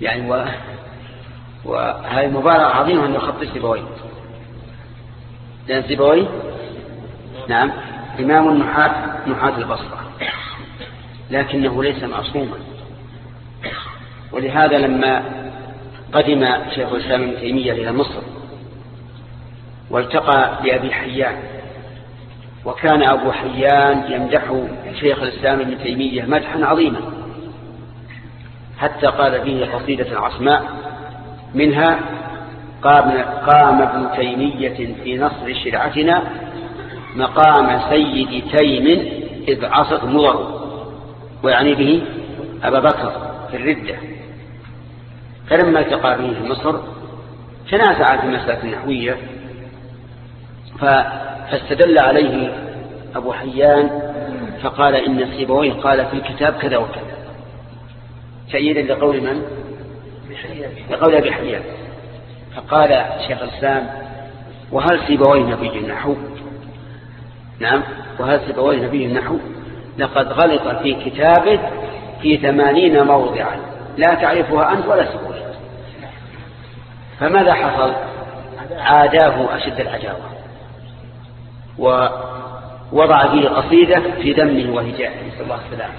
يعني و... وهذه مبالغة عظيمة أن يخطي سيبويه لأن سيبويه نعم إمام النحاة نحاة البصرة. لكنه ليس معصوما. ولهذا لما قدم شيخ الإسلام ابن تيمية إلى مصر والتقى بأبي حيان وكان أبو حيان يمدح شيخ الإسلام ابن تيمية مدحا عظيما. حتى قال فيه قصيدة عصماء منها قام ابن تيمية في نصر شرعتنا مقام سيد تيم إذ عصت مضر ويعني به أبا بكر في الردة. فلما التقى به في مصر تنازع في المسألة النحوية فاستدل عليه أبو حيان فقال إن سيبويه قال في الكتاب كذا وكذا. تأييدا لقول من؟ لقول أبي حيان فقال شيخ الإسلام وهل سيبويه نبي النحو؟ نعم وهل سيبويه نبي النحو؟ لقد غلط في كتابه في ثمانين موضعا لا تعرفها أنت ولا سيبويه. فماذا حصل؟ عاداه أشد العداوة ووضع فيه قصيدة في دمه وهجائه نسأل الله السلامه